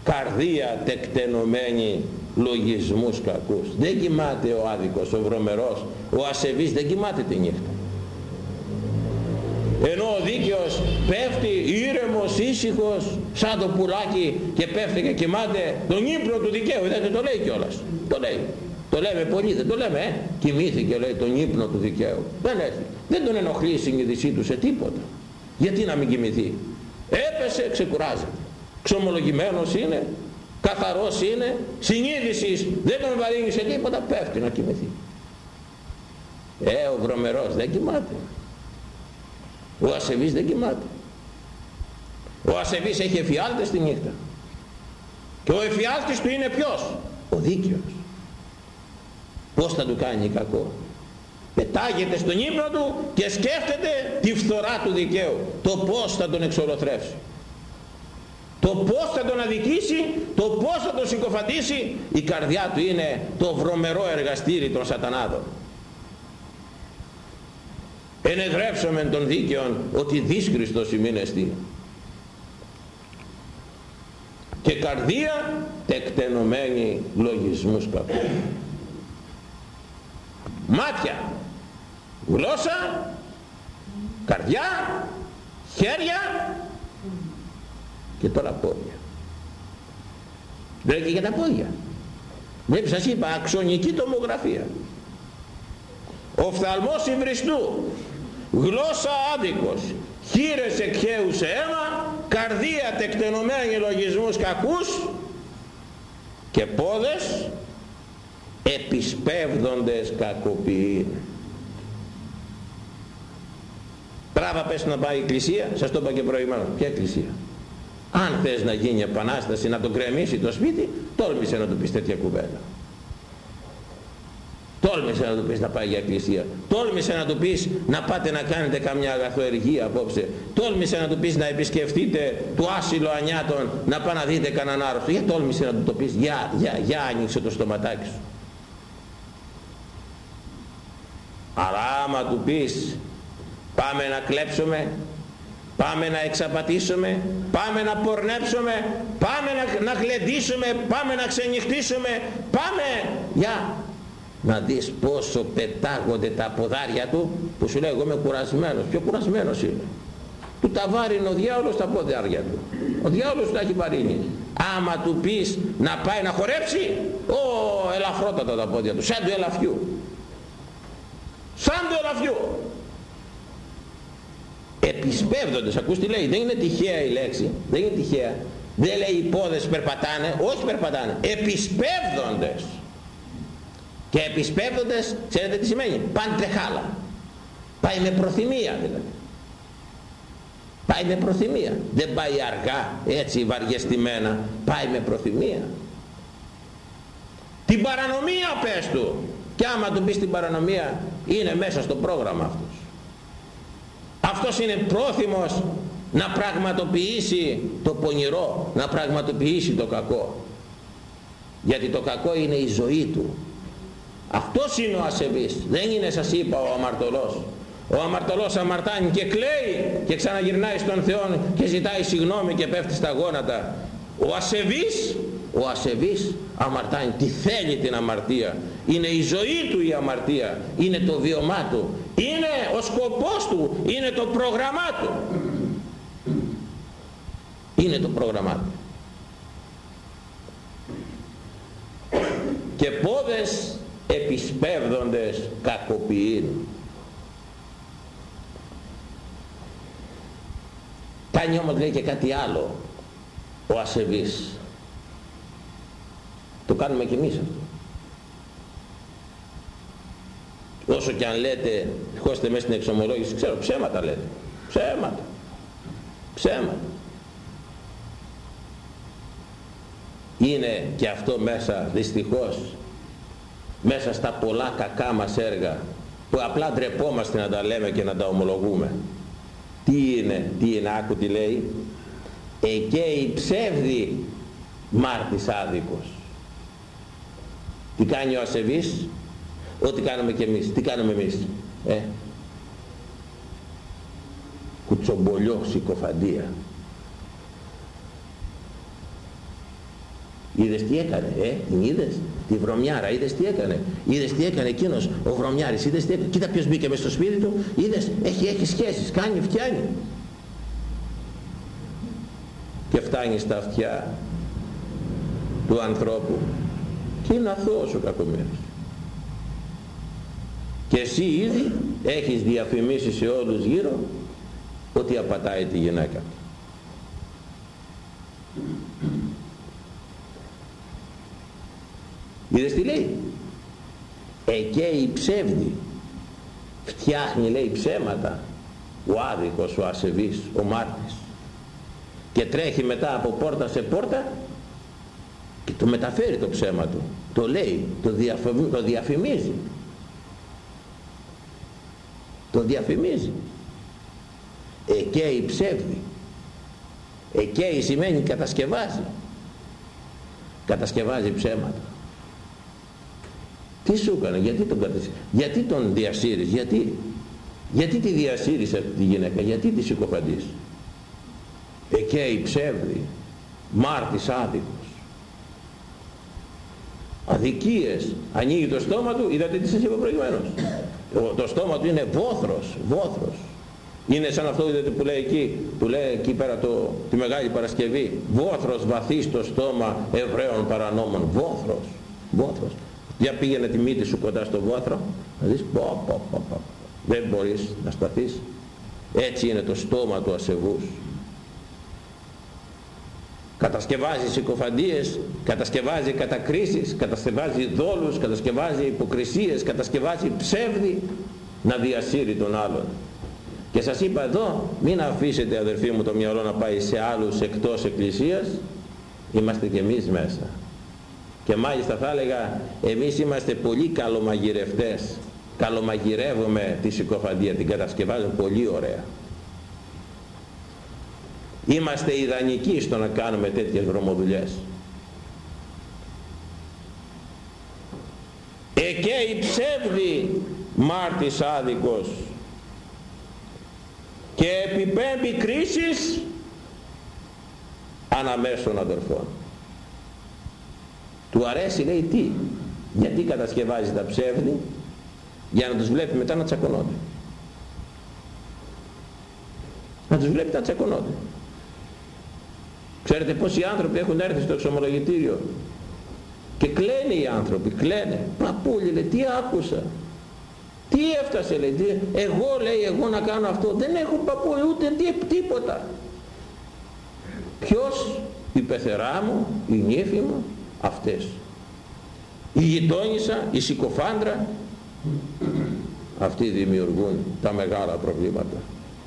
Καρδία τεκτενωμένη λογισμούς κακούς. Δεν κοιμάται ο άδικος, ο βρωμερός ο ασεβής δεν κοιμάται τη νύχτα ενώ ο δίκαιος πέφτει ήρεμος, ήσυχος σαν το πουλάκι και πέφτει και κοιμάται τον ύπνο του δικαίου δεν το λέει κιόλας το λέει το λέμε πολύ, δεν το λέμε, ε. Κοιμήθηκε, λέει, τον ύπνο του δικαίου. Δεν έχει. Δεν τον ενοχλεί η συνείδησή του σε τίποτα. Γιατί να μην κοιμηθεί; Έπεσε, ξεκουράζεται. Ξομολογημένος είναι, καθαρός είναι, συνείδησης δεν τον βαρύνει σε τίποτα, πέφτει να κοιμηθεί. Ε, ο βρωμερός δεν κοιμάται. Ο ασεβής δεν κοιμάται. Ο ασεβής έχει εφιάλτες τη νύχτα. Και ο εφιάλτης του είναι ποιος; Ο δίκαιος πως θα του κάνει κακό; Πετάγεται στον ύπνο του και σκέφτεται τη φθορά του δικαίου το πως θα τον εξολοθρεύσει το πως θα τον αδικήσει το πως θα τον συκοφαντήσει η καρδιά του είναι το βρωμερό εργαστήρι των σατανάδων ενεδρεύσομεν των δίκαιων ότι δύσκριστος ημίνεστη και καρδία τεκτενωμένη λογισμούς κακούς μάτια, γλώσσα, καρδιά, χέρια και τώρα πόδια. Δεν και για τα πόδια. Δεν σας είπα αξονική τομογραφία. Οφθαλμός υβριστού, γλώσσα άδικος, χείρες εκχέου σε αίμα, καρδία τεκτενωμένη λογισμούς κακούς και πόδες επισπεύδοντες κακοποιεί Πράβα πες να πάει η εκκλησία, σας το είπα και προηγουμένως. Ποια εκκλησία; Αν θες να γίνει επανάσταση, να τον κρεμίσει το σπίτι, τόλμησε να του πεις τέτοια κουβέντα. Τόλμησε να του πεις να πάει για εκκλησία. Τόλμησε να του πεις να πάτε να κάνετε καμιά αγαθοεργία απόψε. Τόλμησε να του πεις να επισκεφτείτε του άσυλο ανιάτων να πάει να δείτε κανέναν άρρωστο. Για τόλμησε να του το πεις. Για, για, για άνοιξε το στοματάκι σου. αλλά άμα του πεις πάμε να κλέψουμε πάμε να εξαπατήσουμε πάμε να πορνέψουμε πάμε να, να γλεντήσουμε πάμε να ξενυχτήσουμε πάμε για να δεις πόσο πετάγονται τα ποδάρια του που σου λέει εγώ είμαι κουρασμένος πιο κουρασμένος είναι. Του τα βάρινε ο διάολος τα ποδάρια του. Ο διάολος του τα έχει βαρύνει. Άμα του πεις να πάει να χορέψει ο ελαφρότατα τα πόδια του σαν του ελαφιού. Σαν το ελαφιό επισπεύδοντες ακούς τι λέει; Δεν είναι τυχαία η λέξη. Δεν είναι τυχαία. Δεν λέει οι πόδες περπατάνε. Όχι περπατάνε. Επισπεύδοντες και επισπεύδοντες ξέρετε τι σημαίνει; Πάνε τρεχάλα. Πάει με προθυμία δηλαδή. Πάει με προθυμία. Δεν πάει αργά έτσι βαριεστημένα. Πάει με προθυμία. Την παρανομία πες του. Και άμα του πεις την παρανομία είναι μέσα στο πρόγραμμα αυτός. Αυτός είναι πρόθυμος να πραγματοποιήσει το πονηρό να πραγματοποιήσει το κακό. Γιατί το κακό είναι η ζωή του αυτός είναι ο ασεβής. Δεν είναι σας είπα ο αμαρτωλός. Ο αμαρτωλός αμαρτάνει και κλαίει και ξαναγυρνάει στον Θεό και ζητάει συγνώμη και πέφτει στα γόνατα. Ο ασεβής ο ασεβής αμαρτάνει. Τι θέλει την αμαρτία. Είναι η ζωή του η αμαρτία. Είναι το βιωμά του. Είναι ο σκοπός του. Είναι το πρόγραμμά του. Είναι το πρόγραμμά του. Και πόδες επισπεύδοντες κακοποιήν. Κάνει όμως λέει και κάτι άλλο ο ασεβής. Το κάνουμε και εμείς αυτό. Όσο και αν λέτε χώστε μέσα στην εξομολόγηση ξέρω ψέματα λέτε. Ψέματα. Ψέματα. Είναι και αυτό μέσα δυστυχώς μέσα στα πολλά κακά μας έργα που απλά ντρεπόμαστε να τα λέμε και να τα ομολογούμε. Τι είναι, τι είναι, άκου τι λέει. Η ψεύδη μάρτης άδικος. Τι κάνει ο ασεβής; Ό,τι κάνουμε και εμείς. Τι κάνουμε εμείς ε; κουτσομπολιό συκοφαντία είδες τι έκανε ε; Την είδες; Τη βρωμιάρα είδες τι έκανε; Είδες τι έκανε εκείνος ο βρωμιάρης είδες τι έκανε; Κοίτα ποιος μπήκε μες στο σπίτι του είδες; Έχει, έχει σχέσεις κάνει φτιάνει. Και φτάνει στα αυτιά του ανθρώπου και είναι αθώος ο κακομύρης και εσύ ήδη έχεις διαφημίσει σε όλους γύρω ότι απατάει τη γυναίκα Είδες τι λέει; η ψεύδι. Φτιάχνει λέει ψέματα. Ο άδικος, ο ασεβής, ο μάρτης. Και τρέχει μετά από πόρτα σε πόρτα και το μεταφέρει το ψέμα του. Το λέει, το, διαφημίζει. Το διαφημίζει. Το διαφημίζει. η ψεύδι. η σημαίνει κατασκευάζει. Κατασκευάζει ψέματα. Τι σου έκανε, γιατί τον γιατί τον διασύρεις, γιατί, γιατί τη διασύρεις αυτή τη γυναίκα, γιατί της συκοφαντείς. Εκαίει ψεύδι, μάρτης άδικος. Αδικίες, ανοίγει το στόμα του, είδατε τι σας είπα προηγουμένως. Το στόμα του είναι βόθρος, βόθρος. Είναι σαν αυτό είδατε που λέει εκεί, που λέει εκεί πέρα το, τη Μεγάλη Παρασκευή. Βόθρος βαθύ στο στόμα Εβραίων παρανόμων. Βόθρος, βόθρος. Για πήγαινε τη μύτη σου κοντά στο βόθρο, να δεις, πω, πω, πω, πω. δεν μπορείς να σταθείς. Έτσι είναι το στόμα του ασεβούς. Κατασκευάζει συκοφαντίες, κατασκευάζει κατακρίσεις, κατασκευάζει δόλους, κατασκευάζει υποκρισίες, κατασκευάζει ψεύδι να διασύρει τον άλλον. Και σας είπα εδώ, μην αφήσετε αδερφοί μου το μυαλό να πάει σε άλλους εκτός εκκλησίας, είμαστε και εμείς μέσα και μάλιστα θα έλεγα εμείς είμαστε πολύ καλομαγειρευτές. Καλομαγειρεύουμε τη συκοφαντία την κατασκευάζουμε πολύ ωραία. Είμαστε ιδανικοί στο να κάνουμε τέτοιες βρωμοδουλειές. Εκέ η ψεύδη μάρτης άδικος. Και επιπέμπει κρίσεις αναμέσων αδερφών του αρέσει λέει τι; Γιατί κατασκευάζει τα ψεύδη για να τους βλέπει μετά να τσακωνόνται. Να τους βλέπει να τσακωνόνται. Ξέρετε πόσοι άνθρωποι έχουν έρθει στο εξομολογητήριο και κλαίνε οι άνθρωποι, κλαίνε. Παππούλη λέει, τι άκουσα. Τι έφτασε λέει, τι, εγώ λέει, εγώ να κάνω αυτό. Δεν έχω παππούλη ούτε τι, τίποτα. Ποιος, η πεθερά μου, η νύφη μου, αυτές. Η γειτόνισσα, η συκοφάντρα αυτοί δημιουργούν τα μεγάλα προβλήματα.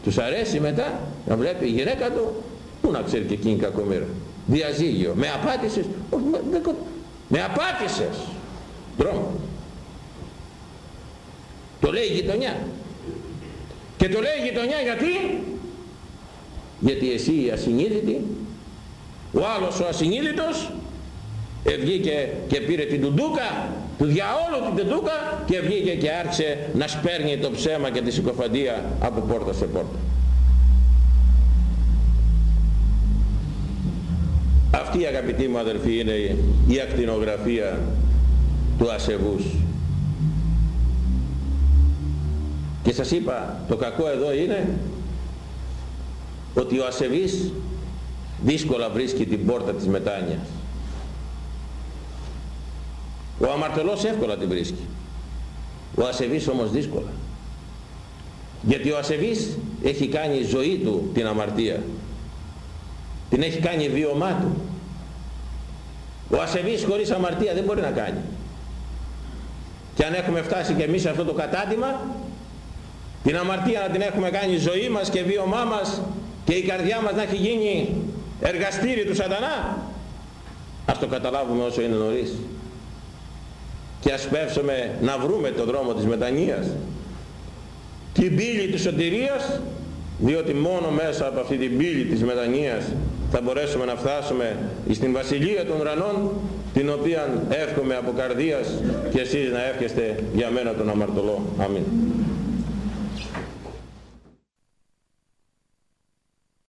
Τους αρέσει μετά να βλέπει η γυναίκα του που να ξέρει και εκείνη κακομήρα διαζύγιο, με απάτησες με, με απάτησες. Δρόμο. Το λέει η γειτονιά. Και το λέει η γειτονιά γιατί; Γιατί εσύ η ασυνείδητη ο άλλος ο ασυνείδητος βγήκε και πήρε την τουντούκα του διαόλου την τουντούκα και βγήκε και άρχισε να σπέρνει το ψέμα και τη συκοφαντία από πόρτα σε πόρτα. Αυτή αγαπητοί μου αδερφοί είναι η ακτινογραφία του ασεβούς. Και σας είπα το κακό εδώ είναι ότι ο ασεβής δύσκολα βρίσκει την πόρτα της μετάνοιας ο αμαρτωλός εύκολα την βρίσκει. Ο ασεβής όμως δύσκολα. Γιατί ο ασεβής έχει κάνει ζωή του την αμαρτία. Την έχει κάνει βίωμά του. Ο ασεβής χωρίς αμαρτία δεν μπορεί να κάνει. Και αν έχουμε φτάσει και εμείς σε αυτό το κατάτημα, την αμαρτία να την έχουμε κάνει ζωή μας και βίωμά μας και η καρδιά μας να έχει γίνει εργαστήρι του σατανά, ας το καταλάβουμε όσο είναι νωρίς και ας πέψουμε να βρούμε το δρόμο της μετανοίας την πύλη της σωτηρίας διότι μόνο μέσα από αυτή την πύλη της μετανοίας θα μπορέσουμε να φτάσουμε στην Βασιλεία των Ουρανών την οποία εύχομαι από καρδίας και εσείς να εύχεστε για μένα τον αμαρτωλό. Αμήν.